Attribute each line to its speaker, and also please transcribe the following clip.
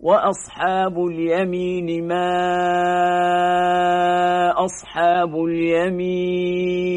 Speaker 1: وأصحاب اليمين ما أصحاب اليمين